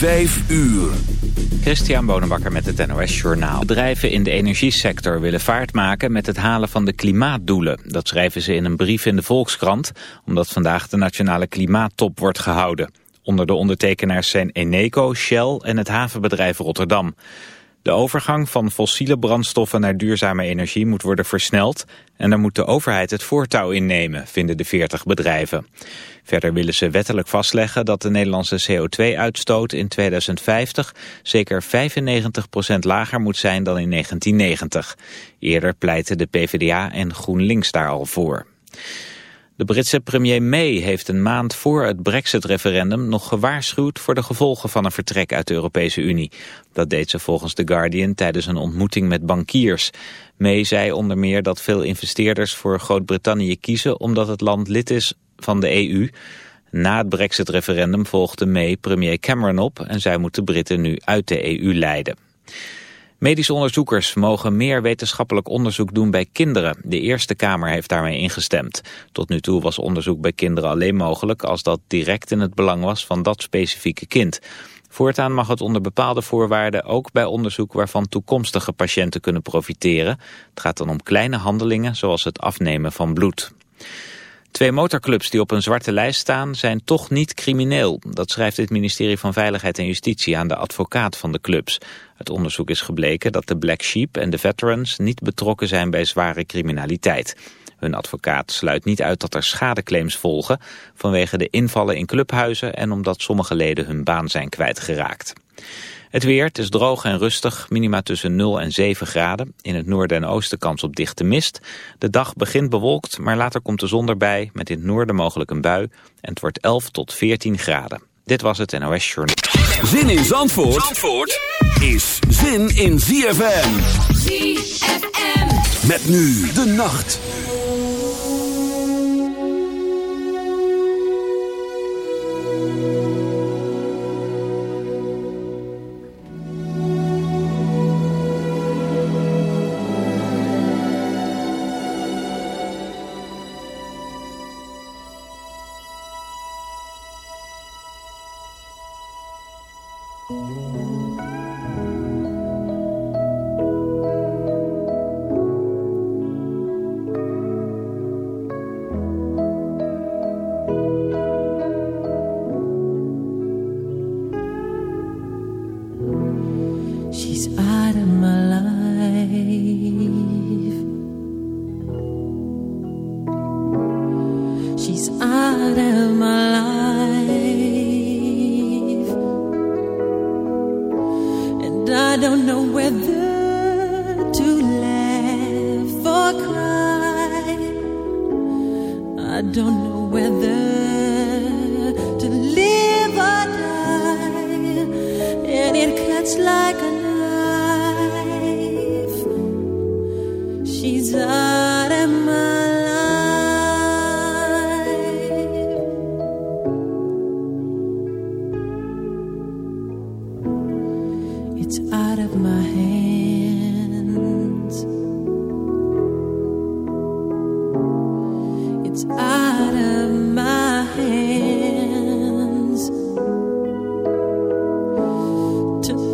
Vijf uur. Christian Bonenbakker met het NOS Journaal. Bedrijven in de energiesector willen vaart maken met het halen van de klimaatdoelen. Dat schrijven ze in een brief in de Volkskrant, omdat vandaag de nationale klimaattop wordt gehouden. Onder de ondertekenaars zijn Eneco, Shell en het havenbedrijf Rotterdam. De overgang van fossiele brandstoffen naar duurzame energie moet worden versneld en daar moet de overheid het voortouw in nemen, vinden de 40 bedrijven. Verder willen ze wettelijk vastleggen dat de Nederlandse CO2-uitstoot in 2050 zeker 95% lager moet zijn dan in 1990. Eerder pleitten de PvdA en GroenLinks daar al voor. De Britse premier May heeft een maand voor het brexit-referendum nog gewaarschuwd voor de gevolgen van een vertrek uit de Europese Unie. Dat deed ze volgens The Guardian tijdens een ontmoeting met bankiers. May zei onder meer dat veel investeerders voor Groot-Brittannië kiezen omdat het land lid is van de EU. Na het brexit-referendum volgde May premier Cameron op en zij moet de Britten nu uit de EU leiden. Medische onderzoekers mogen meer wetenschappelijk onderzoek doen bij kinderen. De Eerste Kamer heeft daarmee ingestemd. Tot nu toe was onderzoek bij kinderen alleen mogelijk als dat direct in het belang was van dat specifieke kind. Voortaan mag het onder bepaalde voorwaarden ook bij onderzoek waarvan toekomstige patiënten kunnen profiteren. Het gaat dan om kleine handelingen zoals het afnemen van bloed. Twee motorclubs die op een zwarte lijst staan zijn toch niet crimineel. Dat schrijft het ministerie van Veiligheid en Justitie aan de advocaat van de clubs. Het onderzoek is gebleken dat de Black Sheep en de Veterans niet betrokken zijn bij zware criminaliteit. Hun advocaat sluit niet uit dat er schadeclaims volgen vanwege de invallen in clubhuizen en omdat sommige leden hun baan zijn kwijtgeraakt. Het weer, het is droog en rustig, minima tussen 0 en 7 graden. In het noorden en oosten kans op dichte mist. De dag begint bewolkt, maar later komt de zon erbij, met in het noorden mogelijk een bui. En het wordt 11 tot 14 graden. Dit was het NOS Journal. Zin in Zandvoort, Zandvoort is zin in ZFM. ZFM. Met nu de nacht.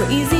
so easy.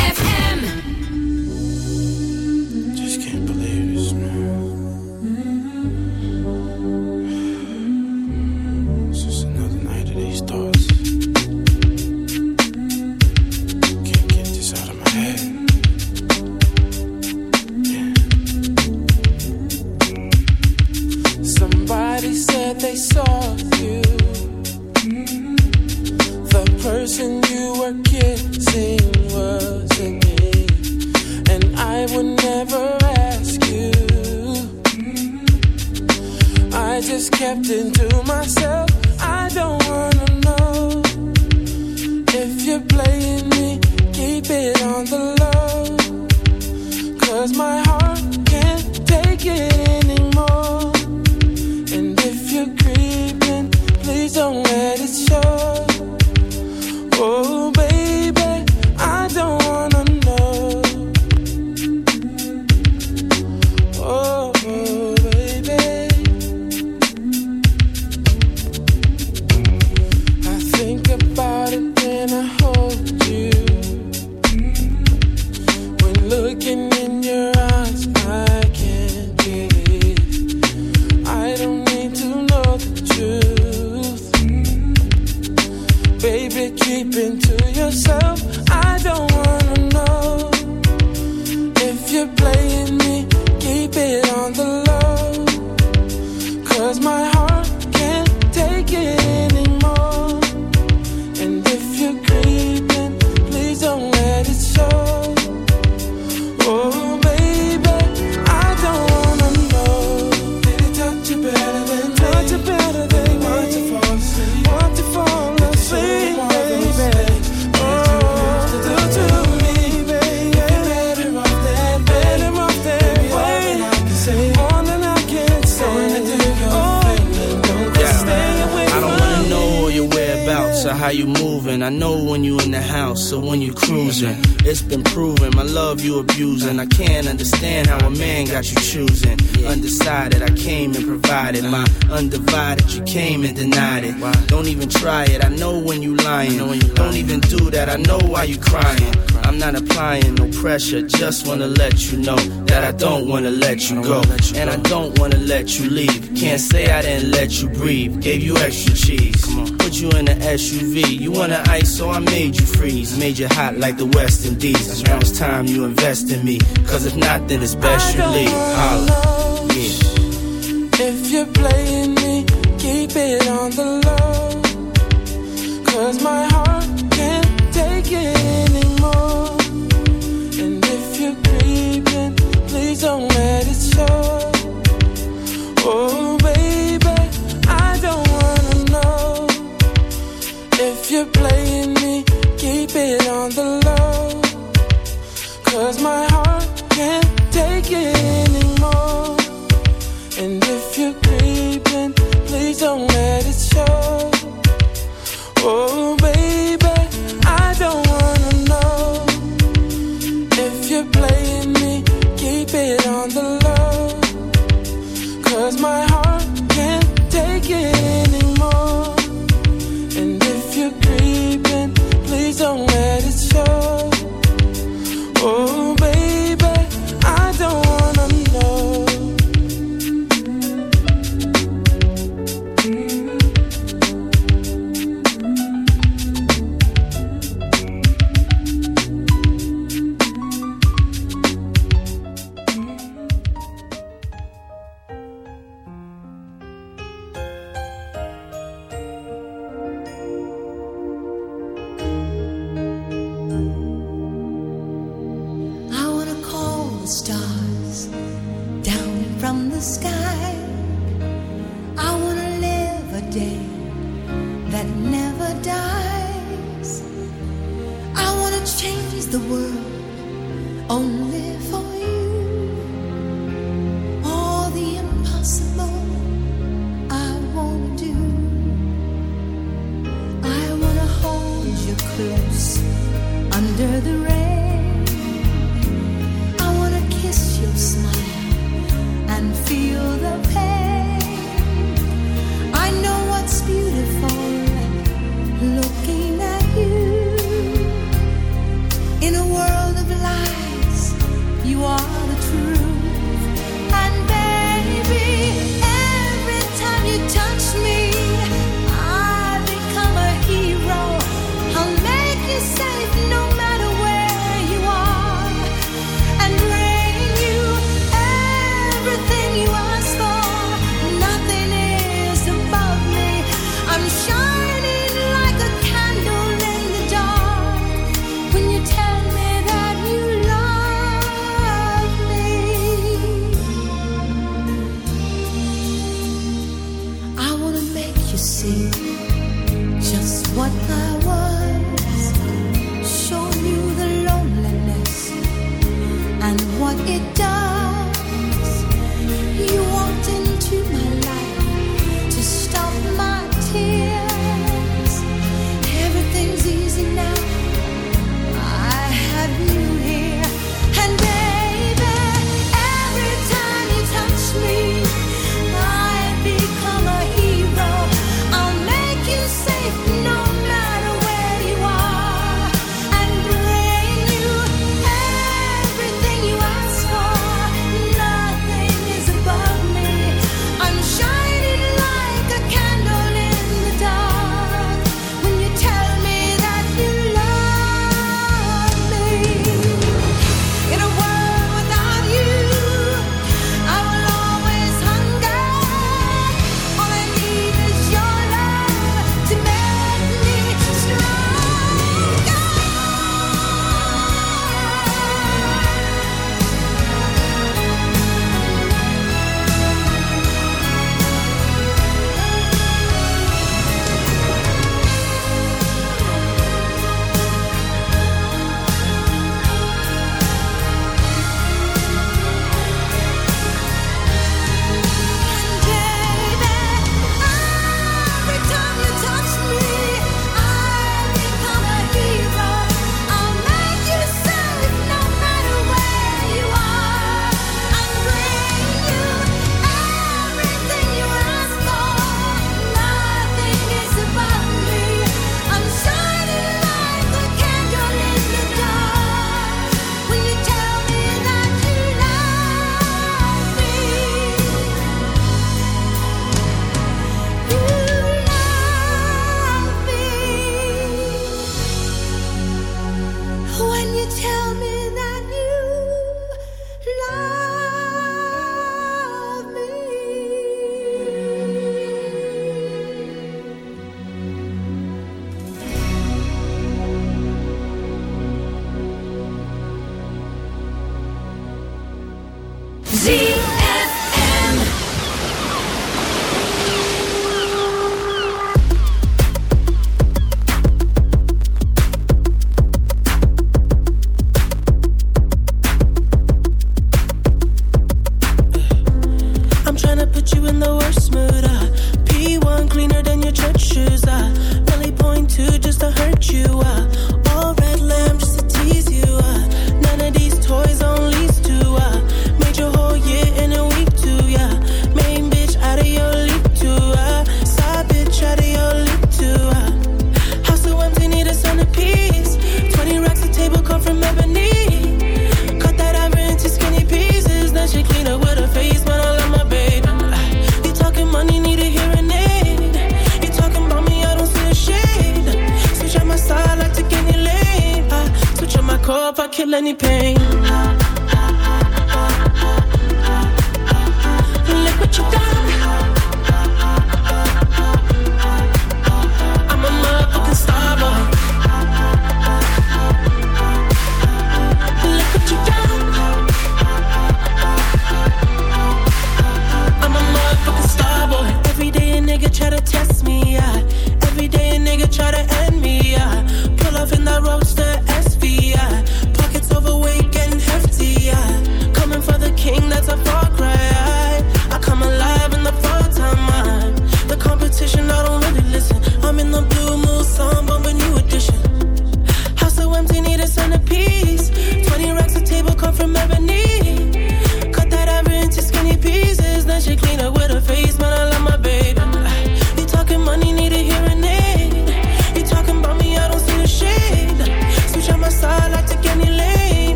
you're playing me, keep it on the low. Cause my heart wanna let you leave. Can't say I didn't let you breathe. Gave you extra cheese. Put you in an SUV. You wanna ice, so I made you freeze. Made you hot like the West Indies. Now it's time you invest in me. Cause if not, then it's best you leave. Holla. Yeah. If you're playing me, keep it on the low. Cause my heart can't take it the world. Only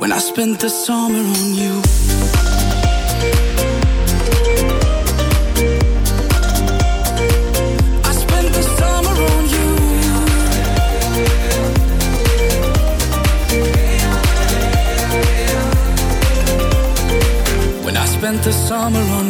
When I spent the summer on you. I spent the summer on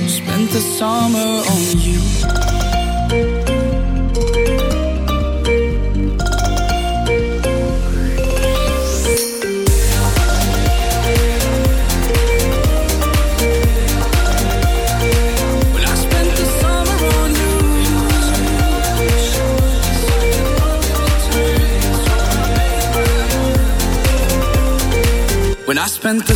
spend the summer on you. When I spent the summer on you. When I spent the